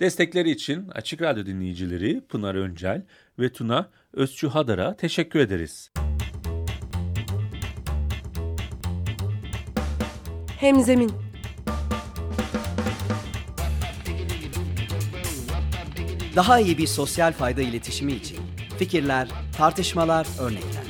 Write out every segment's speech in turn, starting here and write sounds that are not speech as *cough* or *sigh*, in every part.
Destekleri için Açık Radyo dinleyicileri Pınar Öncel ve Tuna Özçü Hadar'a teşekkür ederiz. Hemzemin Daha iyi bir sosyal fayda iletişimi için fikirler, tartışmalar, örnekler.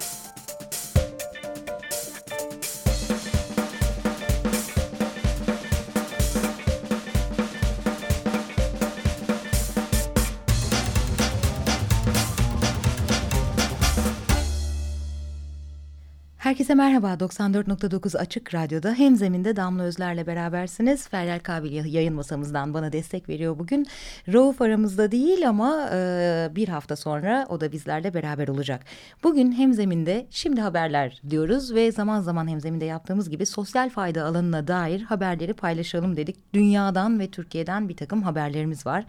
Herkese merhaba. 94.9 Açık Radyo'da hem zeminde Damla Özler'le berabersiniz. Feryal Kabil yayın masamızdan bana destek veriyor bugün. Rauf aramızda değil ama e, bir hafta sonra o da bizlerle beraber olacak. Bugün hem zeminde şimdi haberler diyoruz ve zaman zaman hem zeminde yaptığımız gibi sosyal fayda alanına dair haberleri paylaşalım dedik. Dünyadan ve Türkiye'den bir takım haberlerimiz var.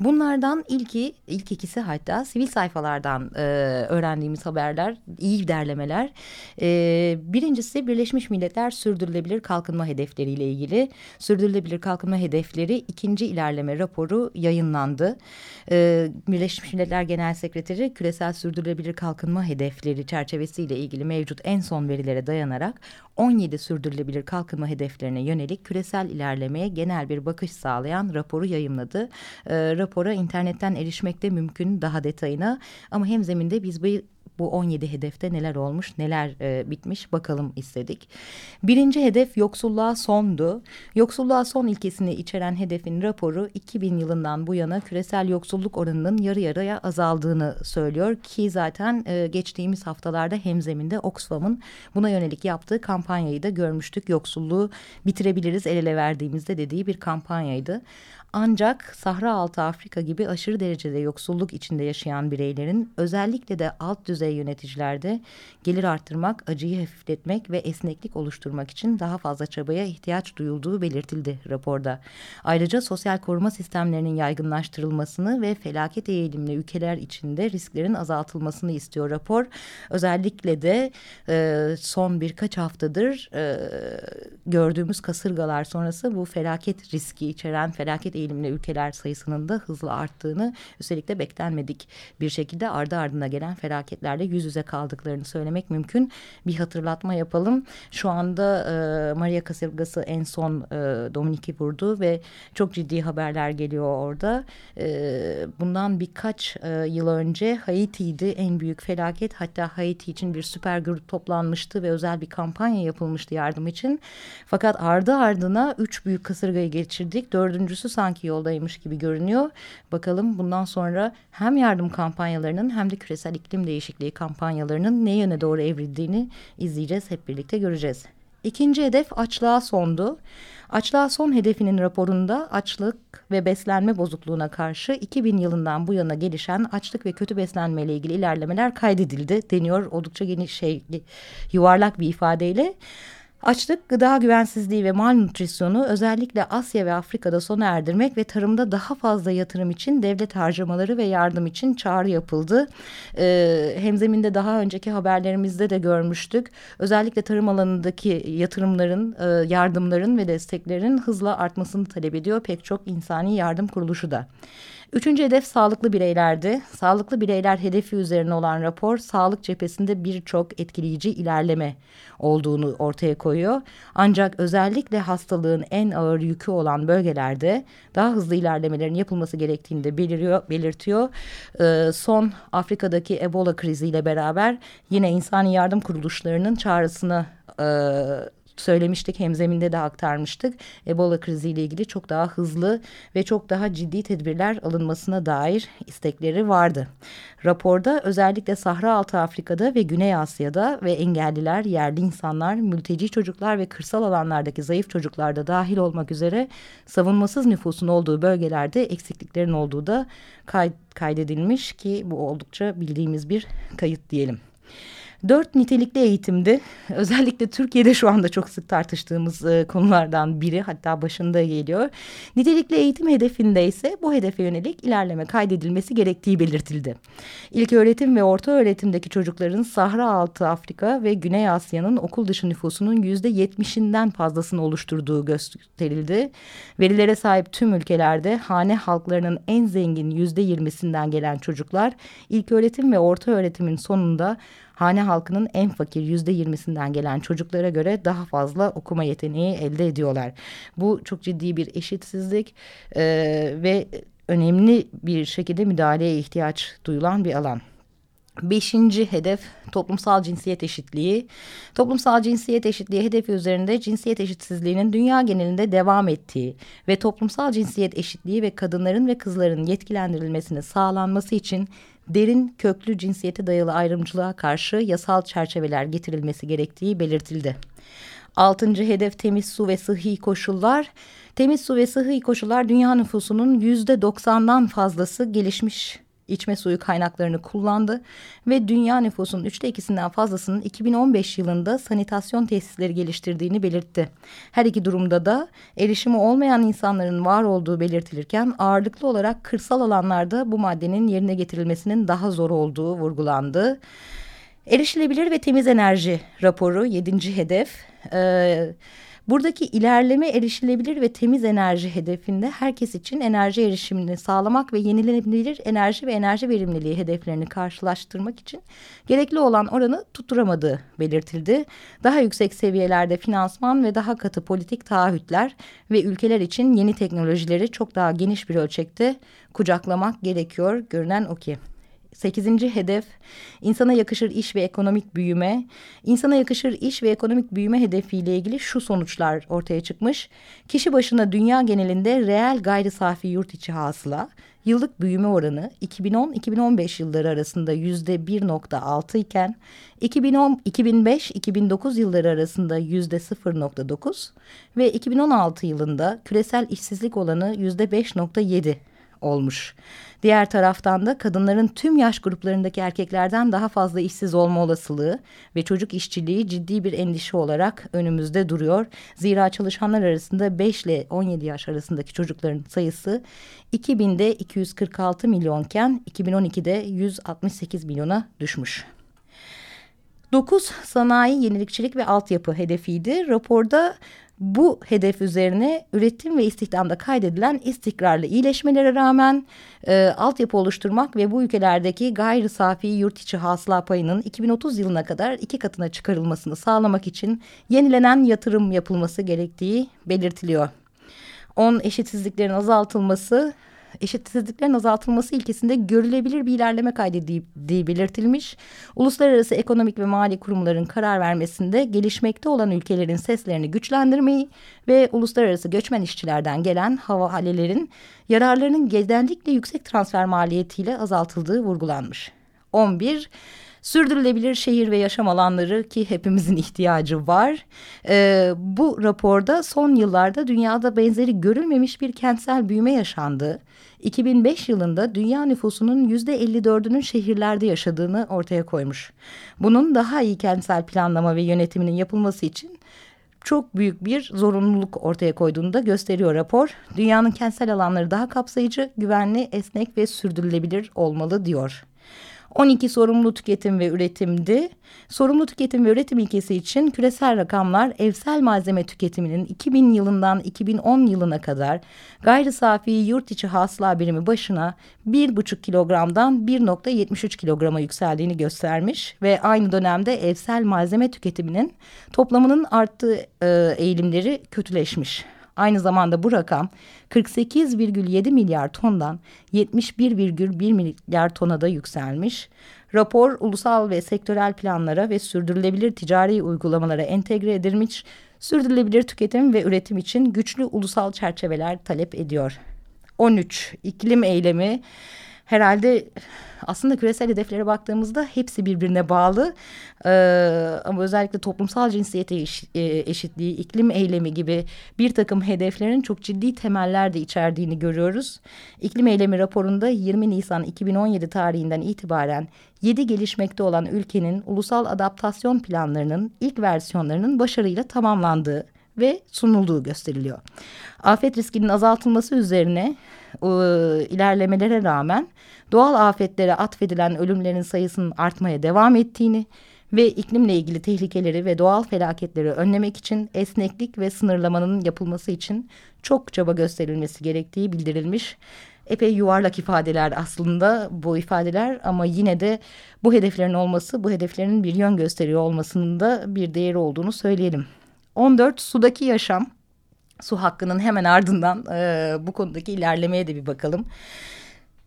Bunlardan ilki, ilk ikisi hatta sivil sayfalardan e, öğrendiğimiz haberler, iyi derlemeler. E, ee, birincisi Birleşmiş Milletler Sürdürülebilir Kalkınma Hedefleri ile ilgili. Sürdürülebilir Kalkınma Hedefleri ikinci ilerleme raporu yayınlandı. Ee, Birleşmiş Milletler Genel Sekreteri küresel sürdürülebilir kalkınma hedefleri çerçevesiyle ilgili mevcut en son verilere dayanarak 17 sürdürülebilir kalkınma hedeflerine yönelik küresel ilerlemeye genel bir bakış sağlayan raporu yayımladı. E, rapora internetten erişmekte mümkün daha detayına ama hem zeminde biz bu bu 17 hedefte neler olmuş, neler e, bitmiş bakalım istedik. Birinci hedef yoksulluğa sondu. Yoksulluğa son ilkesini içeren hedefin raporu 2000 yılından bu yana küresel yoksulluk oranının yarı yarıya azaldığını söylüyor ki zaten e, geçtiğimiz haftalarda hemzeminde Oxfam'ın buna yönelik yaptığı kampanyayı da görmüştük. Yoksulluğu bitirebiliriz el ele verdiğimizde dediği bir kampanyaydı. Ancak Sahra Altı Afrika gibi aşırı derecede yoksulluk içinde yaşayan bireylerin özellikle de alt düzey yöneticilerde gelir arttırmak, acıyı hafifletmek ve esneklik oluşturmak için daha fazla çabaya ihtiyaç duyulduğu belirtildi raporda. Ayrıca sosyal koruma sistemlerinin yaygınlaştırılmasını ve felaket eğilimli ülkeler içinde risklerin azaltılmasını istiyor rapor. Özellikle de e, son birkaç haftadır e, gördüğümüz kasırgalar sonrası bu felaket riski içeren felaket eğilimli ülkeler sayısının da hızla arttığını üstelik de beklenmedik bir şekilde ardı ardına gelen felaketlerle yüz yüze kaldıklarını söylemek mümkün. Bir hatırlatma yapalım. Şu anda e, Maria kasırgası en son e, Dominik'i vurdu ve çok ciddi haberler geliyor orada. E, bundan birkaç e, yıl önce Haiti'ydi en büyük felaket. Hatta Haiti için bir süper grup toplanmıştı ve özel bir kampanya yapılmıştı yardım için. Fakat ardı ardına üç büyük kasırgayı geçirdik. Dördüncüsü sanki sanki yoldaymış gibi görünüyor. Bakalım bundan sonra hem yardım kampanyalarının hem de küresel iklim değişikliği kampanyalarının ne yöne doğru evrildiğini izleyeceğiz. Hep birlikte göreceğiz. İkinci hedef açlığa sondu. Açlığa son hedefinin raporunda açlık ve beslenme bozukluğuna karşı 2000 yılından bu yana gelişen açlık ve kötü beslenme ile ilgili ilerlemeler kaydedildi deniyor. Oldukça geniş şey yuvarlak bir ifadeyle. Açlık, gıda güvensizliği ve malnutrisyonu özellikle Asya ve Afrika'da sona erdirmek ve tarımda daha fazla yatırım için devlet harcamaları ve yardım için çağrı yapıldı. Ee, hemzeminde daha önceki haberlerimizde de görmüştük. Özellikle tarım alanındaki yatırımların, e, yardımların ve desteklerin hızla artmasını talep ediyor pek çok insani yardım kuruluşu da. Üçüncü hedef sağlıklı bireylerdi. Sağlıklı bireyler hedefi üzerine olan rapor sağlık cephesinde birçok etkileyici ilerleme olduğunu ortaya koyuyor. Ancak özellikle hastalığın en ağır yükü olan bölgelerde daha hızlı ilerlemelerin yapılması gerektiğini de beliriyor, belirtiyor. Ee, son Afrika'daki Ebola kriziyle beraber yine insani yardım kuruluşlarının çağrısını e, söylemiştik hemzeminde de aktarmıştık. Ebola kriziyle ilgili çok daha hızlı ve çok daha ciddi tedbirler alınmasına dair istekleri vardı. Raporda özellikle Sahra Altı Afrika'da ve Güney Asya'da ve engelliler, yerli insanlar, mülteci çocuklar ve kırsal alanlardaki zayıf çocuklarda dahil olmak üzere savunmasız nüfusun olduğu bölgelerde eksikliklerin olduğu da kaydedilmiş ki bu oldukça bildiğimiz bir kayıt diyelim. Dört nitelikli eğitimdi. *laughs* Özellikle Türkiye'de şu anda çok sık tartıştığımız e, konulardan biri hatta başında geliyor. Nitelikli eğitim hedefinde ise bu hedefe yönelik ilerleme kaydedilmesi gerektiği belirtildi. İlk öğretim ve orta öğretimdeki çocukların Sahra altı Afrika ve Güney Asya'nın okul dışı nüfusunun yüzde yetmişinden fazlasını oluşturduğu gösterildi. Verilere sahip tüm ülkelerde hane halklarının en zengin yüzde yirmisinden gelen çocuklar ilk öğretim ve orta öğretimin sonunda hane halkının en fakir yüzde yirmisinden gelen çocuklara göre daha fazla okuma yeteneği elde ediyorlar. Bu çok ciddi bir eşitsizlik e, ve önemli bir şekilde müdahaleye ihtiyaç duyulan bir alan. Beşinci hedef toplumsal cinsiyet eşitliği. Toplumsal cinsiyet eşitliği hedefi üzerinde cinsiyet eşitsizliğinin dünya genelinde devam ettiği ve toplumsal cinsiyet eşitliği ve kadınların ve kızların yetkilendirilmesini sağlanması için derin köklü cinsiyete dayalı ayrımcılığa karşı yasal çerçeveler getirilmesi gerektiği belirtildi. Altıncı hedef temiz su ve sıhhi koşullar. Temiz su ve sıhhi koşullar dünya nüfusunun yüzde doksandan fazlası gelişmiş içme suyu kaynaklarını kullandı ve dünya nüfusunun üçte ikisinden fazlasının 2015 yılında sanitasyon tesisleri geliştirdiğini belirtti. Her iki durumda da erişimi olmayan insanların var olduğu belirtilirken ağırlıklı olarak kırsal alanlarda bu maddenin yerine getirilmesinin daha zor olduğu vurgulandı. Erişilebilir ve temiz enerji raporu yedinci hedef. Ee, Buradaki ilerleme erişilebilir ve temiz enerji hedefinde herkes için enerji erişimini sağlamak ve yenilenebilir enerji ve enerji verimliliği hedeflerini karşılaştırmak için gerekli olan oranı tutturamadığı belirtildi. Daha yüksek seviyelerde finansman ve daha katı politik taahhütler ve ülkeler için yeni teknolojileri çok daha geniş bir ölçekte kucaklamak gerekiyor görünen o ki. Sekizinci hedef insana yakışır iş ve ekonomik büyüme. İnsana yakışır iş ve ekonomik büyüme hedefiyle ilgili şu sonuçlar ortaya çıkmış. Kişi başına dünya genelinde reel gayri safi yurt içi hasıla yıllık büyüme oranı 2010-2015 yılları arasında yüzde 1.6 iken 2005-2009 yılları arasında yüzde 0.9 ve 2016 yılında küresel işsizlik olanı yüzde 5.7 olmuş. Diğer taraftan da kadınların tüm yaş gruplarındaki erkeklerden daha fazla işsiz olma olasılığı ve çocuk işçiliği ciddi bir endişe olarak önümüzde duruyor. Zira çalışanlar arasında 5 ile 17 yaş arasındaki çocukların sayısı 2000'de 246 milyonken 2012'de 168 milyona düşmüş. 9 sanayi, yenilikçilik ve altyapı hedefiydi. Raporda bu hedef üzerine üretim ve istihdamda kaydedilen istikrarlı iyileşmelere rağmen e, altyapı oluşturmak ve bu ülkelerdeki gayri safi yurt içi hasıla payının 2030 yılına kadar iki katına çıkarılmasını sağlamak için yenilenen yatırım yapılması gerektiği belirtiliyor. 10 eşitsizliklerin azaltılması eşitsizliklerin azaltılması ilkesinde görülebilir bir ilerleme kaydedildiği belirtilmiş. Uluslararası ekonomik ve mali kurumların karar vermesinde gelişmekte olan ülkelerin seslerini güçlendirmeyi ve uluslararası göçmen işçilerden gelen havalelerin yararlarının genellikle yüksek transfer maliyetiyle azaltıldığı vurgulanmış. 11 Sürdürülebilir şehir ve yaşam alanları ki hepimizin *laughs* ihtiyacı var. Ee, bu raporda son yıllarda dünyada benzeri görülmemiş bir kentsel büyüme yaşandı. 2005 yılında dünya nüfusunun yüzde 54'ünün şehirlerde yaşadığını ortaya koymuş. Bunun daha iyi kentsel planlama ve yönetiminin yapılması için çok büyük bir zorunluluk ortaya koyduğunu da gösteriyor rapor. Dünyanın kentsel alanları daha kapsayıcı, güvenli, esnek ve sürdürülebilir olmalı diyor. 12 sorumlu tüketim ve üretimdi. Sorumlu tüketim ve üretim ilkesi için küresel rakamlar evsel malzeme tüketiminin 2000 yılından 2010 yılına kadar gayri safi yurt içi hasıla birimi başına 1,5 kilogramdan 1,73 kilograma yükseldiğini göstermiş ve aynı dönemde evsel malzeme tüketiminin toplamının arttığı e, eğilimleri kötüleşmiş. Aynı zamanda bu rakam 48,7 milyar tondan 71,1 milyar tona da yükselmiş. Rapor ulusal ve sektörel planlara ve sürdürülebilir ticari uygulamalara entegre edilmiş, sürdürülebilir tüketim ve üretim için güçlü ulusal çerçeveler talep ediyor. 13. İklim eylemi herhalde aslında küresel hedeflere baktığımızda hepsi birbirine bağlı. Ee, ama özellikle toplumsal cinsiyete eş, e, eşitliği, iklim eylemi gibi bir takım hedeflerin çok ciddi temeller de içerdiğini görüyoruz. İklim eylemi raporunda 20 Nisan 2017 tarihinden itibaren 7 gelişmekte olan ülkenin ulusal adaptasyon planlarının ilk versiyonlarının başarıyla tamamlandığı ve sunulduğu gösteriliyor. Afet riskinin azaltılması üzerine e, ilerlemelere rağmen doğal afetlere atfedilen ölümlerin sayısının artmaya devam ettiğini ve iklimle ilgili tehlikeleri ve doğal felaketleri önlemek için esneklik ve sınırlamanın yapılması için çok çaba gösterilmesi gerektiği bildirilmiş. Epey yuvarlak ifadeler aslında bu ifadeler ama yine de bu hedeflerin olması, bu hedeflerin bir yön gösteriyor olmasının da bir değeri olduğunu söyleyelim. 14 sudaki yaşam. Su hakkının hemen ardından e, bu konudaki ilerlemeye de bir bakalım.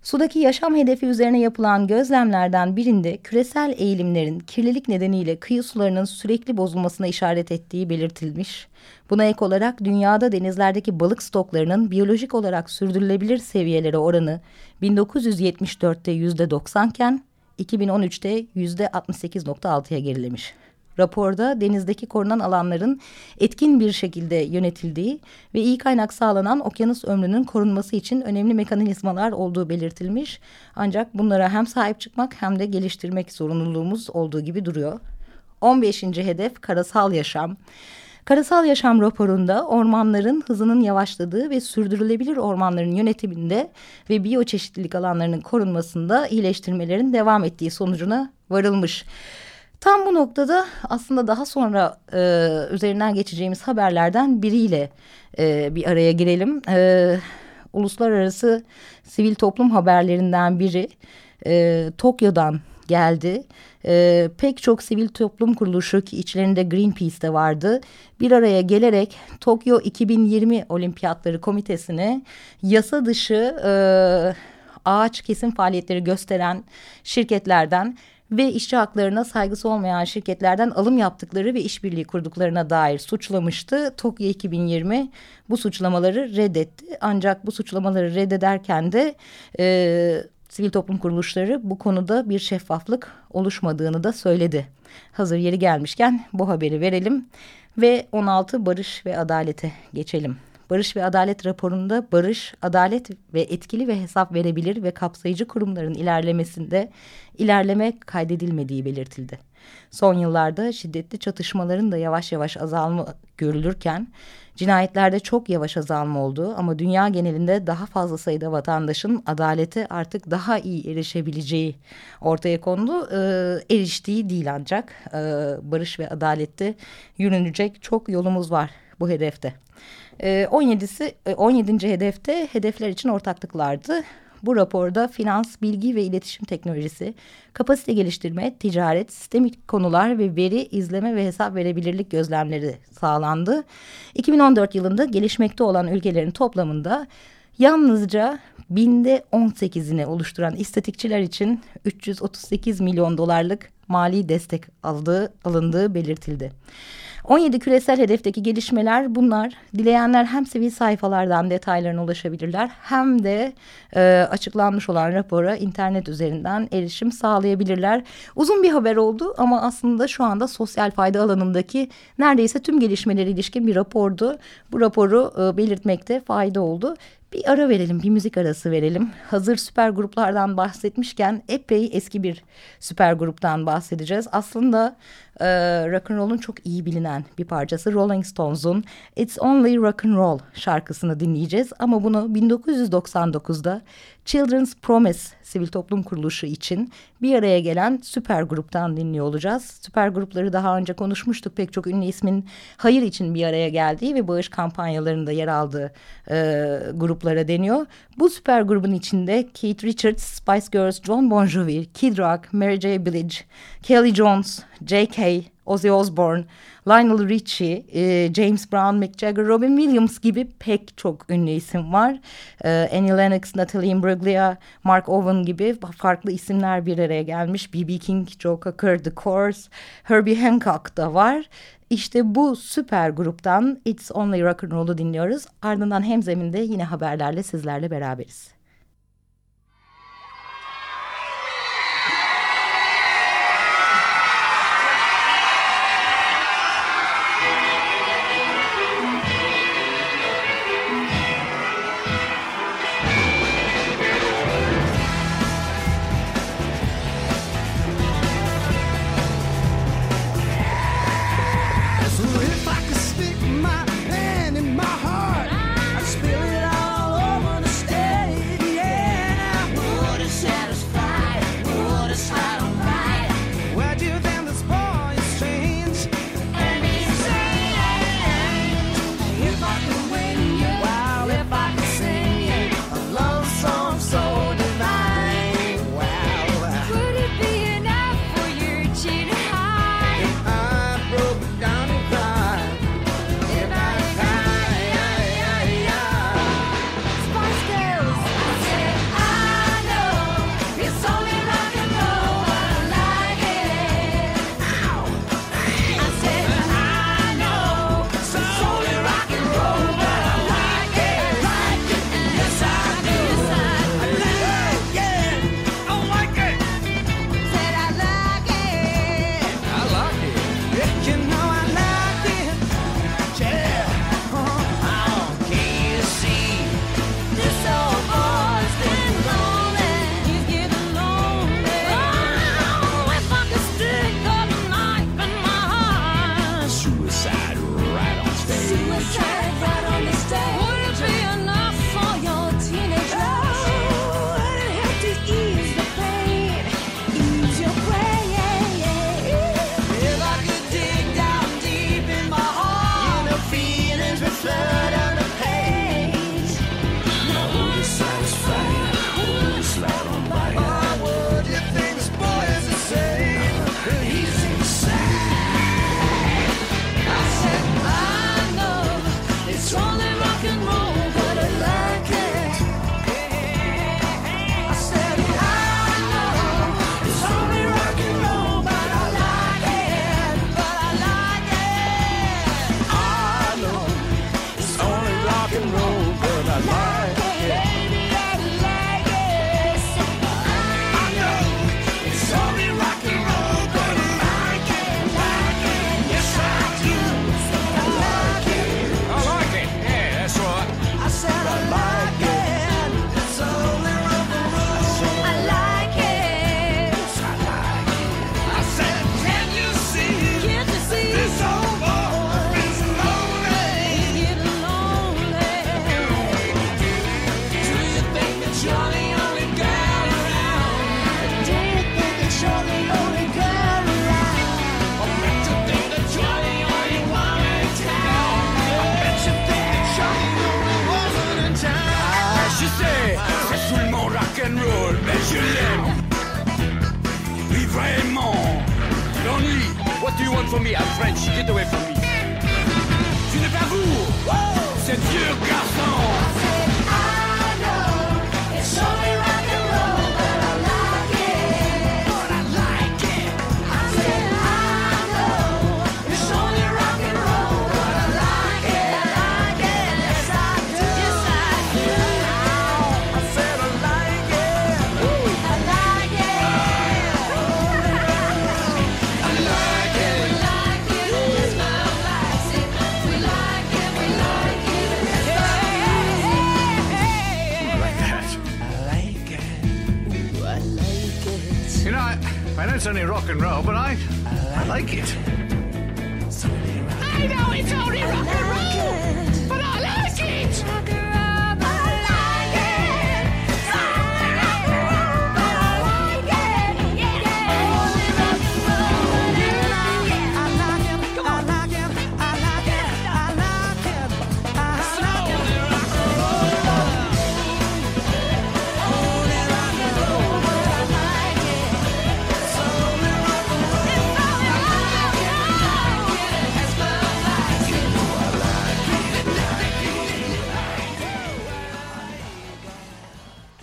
Sudaki yaşam hedefi üzerine yapılan gözlemlerden birinde küresel eğilimlerin kirlilik nedeniyle kıyı sularının sürekli bozulmasına işaret ettiği belirtilmiş. Buna ek olarak dünyada denizlerdeki balık stoklarının biyolojik olarak sürdürülebilir seviyelere oranı 1974'te %90 iken 2013'te %68.6'ya gerilemiş. Raporda denizdeki korunan alanların etkin bir şekilde yönetildiği ve iyi kaynak sağlanan okyanus ömrünün korunması için önemli mekanizmalar olduğu belirtilmiş. Ancak bunlara hem sahip çıkmak hem de geliştirmek zorunluluğumuz olduğu gibi duruyor. 15. hedef karasal yaşam. Karasal yaşam raporunda ormanların hızının yavaşladığı ve sürdürülebilir ormanların yönetiminde ve biyoçeşitlilik alanlarının korunmasında iyileştirmelerin devam ettiği sonucuna varılmış. Tam bu noktada aslında daha sonra e, üzerinden geçeceğimiz haberlerden biriyle e, bir araya girelim. E, uluslararası sivil toplum haberlerinden biri e, Tokyo'dan geldi. E, pek çok sivil toplum kuruluşu ki içlerinde Greenpeace de vardı. Bir araya gelerek Tokyo 2020 Olimpiyatları Komitesi'ne yasa dışı e, ağaç kesim faaliyetleri gösteren şirketlerden ve işçi haklarına saygısı olmayan şirketlerden alım yaptıkları ve işbirliği kurduklarına dair suçlamıştı. Tokyo 2020 bu suçlamaları reddetti. Ancak bu suçlamaları reddederken de e, sivil toplum kuruluşları bu konuda bir şeffaflık oluşmadığını da söyledi. Hazır yeri gelmişken bu haberi verelim ve 16 barış ve adalete geçelim. Barış ve Adalet raporunda barış, adalet ve etkili ve hesap verebilir ve kapsayıcı kurumların ilerlemesinde ilerleme kaydedilmediği belirtildi. Son yıllarda şiddetli çatışmaların da yavaş yavaş azalma görülürken cinayetlerde çok yavaş azalma oldu ama dünya genelinde daha fazla sayıda vatandaşın adalete artık daha iyi erişebileceği ortaya kondu. Ee, eriştiği değil ancak ee, barış ve adalette yürünecek çok yolumuz var bu hedefte. 17'si ee, 17. E, hedefte hedefler için ortaklıklardı. Bu raporda finans, bilgi ve iletişim teknolojisi, kapasite geliştirme, ticaret, sistemik konular ve veri, izleme ve hesap verebilirlik gözlemleri sağlandı. 2014 yılında gelişmekte olan ülkelerin toplamında yalnızca binde 18'ini oluşturan istatikçiler için 338 milyon dolarlık mali destek aldığı, alındığı belirtildi. 17 küresel hedefteki gelişmeler bunlar. Dileyenler hem sivil sayfalardan detaylarına ulaşabilirler hem de e, açıklanmış olan rapora internet üzerinden erişim sağlayabilirler. Uzun bir haber oldu ama aslında şu anda sosyal fayda alanındaki neredeyse tüm gelişmeleri ilişkin bir rapordu. Bu raporu e, belirtmekte fayda oldu. Bir ara verelim, bir müzik arası verelim. Hazır süper gruplardan bahsetmişken epey eski bir süper gruptan bahsedeceğiz. Aslında e, rock and roll'un çok iyi bilinen bir parçası Rolling Stones'un It's Only Rock and Roll şarkısını dinleyeceğiz. Ama bunu 1999'da Children's Promise sivil toplum kuruluşu için bir araya gelen süper gruptan dinliyor olacağız. Süper grupları daha önce konuşmuştuk. Pek çok ünlü ismin hayır için bir araya geldiği ve bağış kampanyalarında yer aldığı e, gruplara deniyor. Bu süper grubun içinde Keith Richards, Spice Girls, John Bon Jovi, Kid Rock, Mary J. Blige, Kelly Jones, J.K., Ozzy Osbourne, Lionel Richie, e, James Brown, Mick Jagger, Robin Williams gibi pek çok ünlü isim var. E, Annie Lennox, Natalie Imbruglia, Mark Owen gibi farklı isimler bir araya gelmiş. B.B. King, Joe Cocker, The Course, Herbie Hancock da var. İşte bu süper gruptan It's Only Rock and Roll'u dinliyoruz. Ardından hem zeminde yine haberlerle sizlerle beraberiz.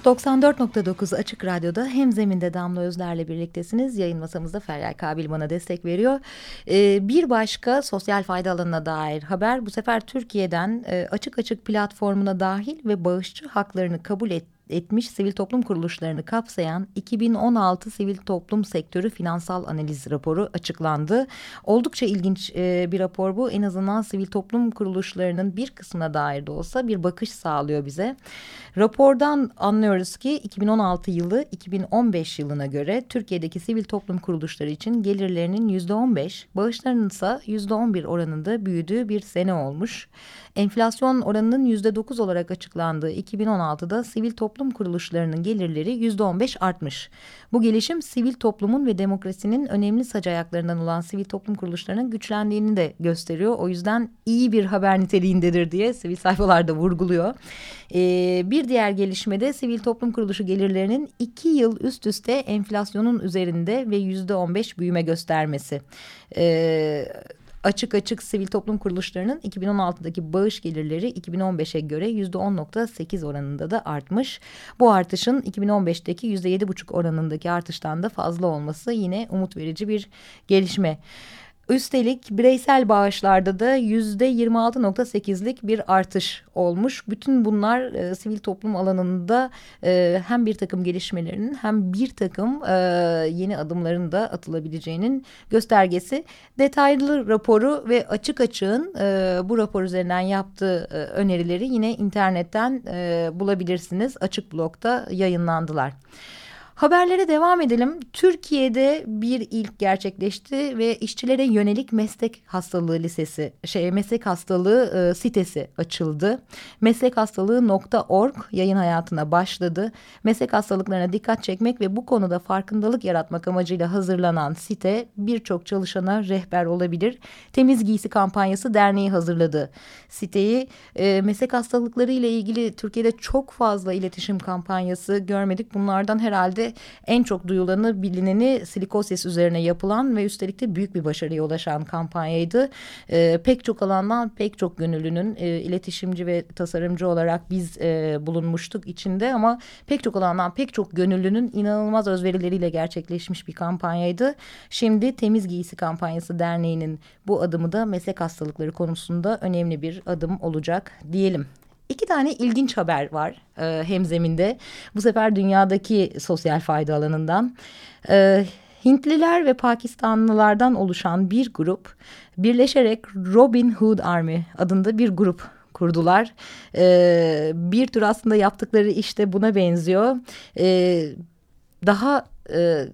...94.9 Açık Radyo'da hem zeminde Damla Özler'le birliktesiniz. Yayın masamızda Feryal Kabil bana destek veriyor. Ee, bir başka sosyal fayda alanına dair haber bu sefer Türkiye'den e, açık açık platformuna dahil ve bağışçı haklarını kabul et, etmiş sivil toplum kuruluşlarını kapsayan 2016 Sivil Toplum Sektörü Finansal Analiz raporu açıklandı. Oldukça ilginç e, bir rapor bu. En azından sivil toplum kuruluşlarının bir kısmına dair de olsa bir bakış sağlıyor bize. Rapordan anlıyoruz ki 2016 yılı 2015 yılına göre Türkiye'deki sivil toplum kuruluşları için gelirlerinin %15, bağışlarının ise %11 oranında büyüdüğü bir sene olmuş. Enflasyon oranının %9 olarak açıklandığı 2016'da sivil toplum kuruluşlarının gelirleri %15 artmış. Bu gelişim sivil toplumun ve demokrasinin önemli sac ayaklarından olan sivil toplum kuruluşlarının güçlendiğini de gösteriyor. O yüzden iyi bir haber niteliğindedir diye sivil sayfalarda vurguluyor. Ee, bir diğer gelişmede sivil toplum kuruluşu gelirlerinin iki yıl üst üste enflasyonun üzerinde ve yüzde on beş büyüme göstermesi. Ee, açık açık sivil toplum kuruluşlarının 2016'daki bağış gelirleri 2015'e göre %10.8 oranında da artmış. Bu artışın 2015'teki %7.5 oranındaki artıştan da fazla olması yine umut verici bir gelişme. Üstelik bireysel bağışlarda da yüzde 26.8'lik bir artış olmuş. Bütün bunlar e, sivil toplum alanında e, hem bir takım gelişmelerinin hem bir takım e, yeni adımların da atılabileceğinin göstergesi. Detaylı raporu ve açık açığın e, bu rapor üzerinden yaptığı e, önerileri yine internetten e, bulabilirsiniz. Açık blokta yayınlandılar. Haberlere devam edelim. Türkiye'de bir ilk gerçekleşti ve işçilere yönelik meslek hastalığı lisesi, şey meslek hastalığı e, sitesi açıldı. Meslekhastalığı.org yayın hayatına başladı. Meslek hastalıklarına dikkat çekmek ve bu konuda farkındalık yaratmak amacıyla hazırlanan site birçok çalışana rehber olabilir. Temiz Giysi Kampanyası Derneği hazırladı. Siteyi e, meslek hastalıkları ile ilgili Türkiye'de çok fazla iletişim kampanyası görmedik. Bunlardan herhalde en çok duyulanı bilineni silikosis üzerine yapılan ve üstelik de büyük bir başarıya ulaşan kampanyaydı. E, pek çok alandan pek çok gönüllünün e, iletişimci ve tasarımcı olarak biz e, bulunmuştuk içinde ama pek çok alandan pek çok gönüllünün inanılmaz özverileriyle gerçekleşmiş bir kampanyaydı. Şimdi Temiz Giysi Kampanyası Derneği'nin bu adımı da meslek hastalıkları konusunda önemli bir adım olacak diyelim. İki tane ilginç haber var e, hemzeminde. Bu sefer dünyadaki sosyal fayda alanından. E, Hintliler ve Pakistanlılardan oluşan bir grup birleşerek Robin Hood Army adında bir grup kurdular. E, bir tür aslında yaptıkları işte buna benziyor. E, daha e,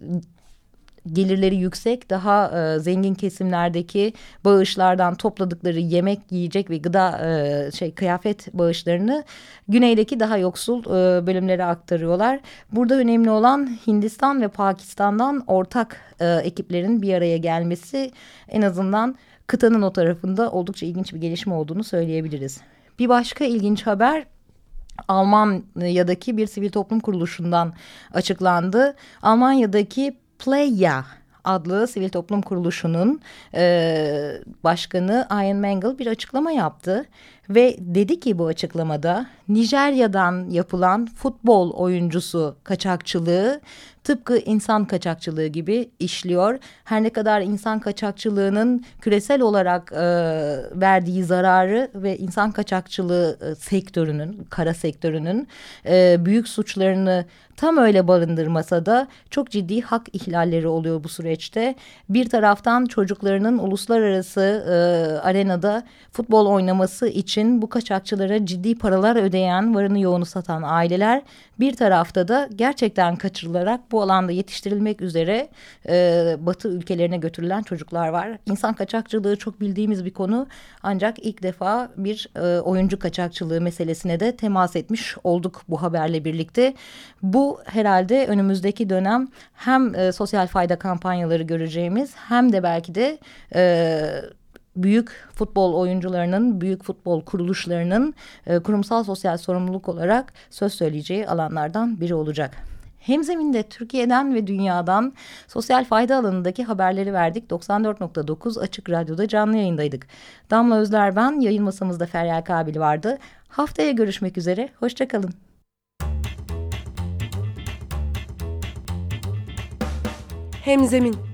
gelirleri yüksek daha e, zengin kesimlerdeki bağışlardan topladıkları yemek, yiyecek ve gıda e, şey kıyafet bağışlarını güneydeki daha yoksul e, bölümlere aktarıyorlar. Burada önemli olan Hindistan ve Pakistan'dan ortak e, ekiplerin bir araya gelmesi en azından kıtanın o tarafında oldukça ilginç bir gelişme olduğunu söyleyebiliriz. Bir başka ilginç haber Almanya'daki bir sivil toplum kuruluşundan açıklandı. Almanya'daki Playa adlı sivil toplum kuruluşunun e, başkanı Ian Mangle bir açıklama yaptı. Ve dedi ki bu açıklamada Nijerya'dan yapılan futbol oyuncusu kaçakçılığı tıpkı insan kaçakçılığı gibi işliyor. Her ne kadar insan kaçakçılığının küresel olarak e, verdiği zararı ve insan kaçakçılığı e, sektörünün, kara sektörünün e, büyük suçlarını tam öyle barındırmasa da çok ciddi hak ihlalleri oluyor bu süreçte. Bir taraftan çocuklarının uluslararası e, arenada futbol oynaması için bu kaçakçılara ciddi paralar ödeyen, varını yoğunu satan aileler bir tarafta da gerçekten kaçırılarak bu alanda yetiştirilmek üzere e, Batı ülkelerine götürülen çocuklar var. İnsan kaçakçılığı çok bildiğimiz bir konu ancak ilk defa bir e, oyuncu kaçakçılığı meselesine de temas etmiş olduk bu haberle birlikte. Bu herhalde önümüzdeki dönem hem e, sosyal fayda kampanyaları göreceğimiz hem de belki de... E, büyük futbol oyuncularının, büyük futbol kuruluşlarının e, kurumsal sosyal sorumluluk olarak söz söyleyeceği alanlardan biri olacak. Hemzeminde Türkiye'den ve dünyadan sosyal fayda alanındaki haberleri verdik. 94.9 Açık Radyo'da canlı yayındaydık. Damla Özler ben, yayın masamızda Feryal Kabil vardı. Haftaya görüşmek üzere, hoşçakalın. Hemzemin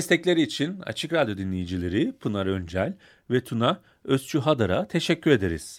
Destekleri için Açık Radyo dinleyicileri Pınar Öncel ve Tuna Özçu Hadar'a teşekkür ederiz.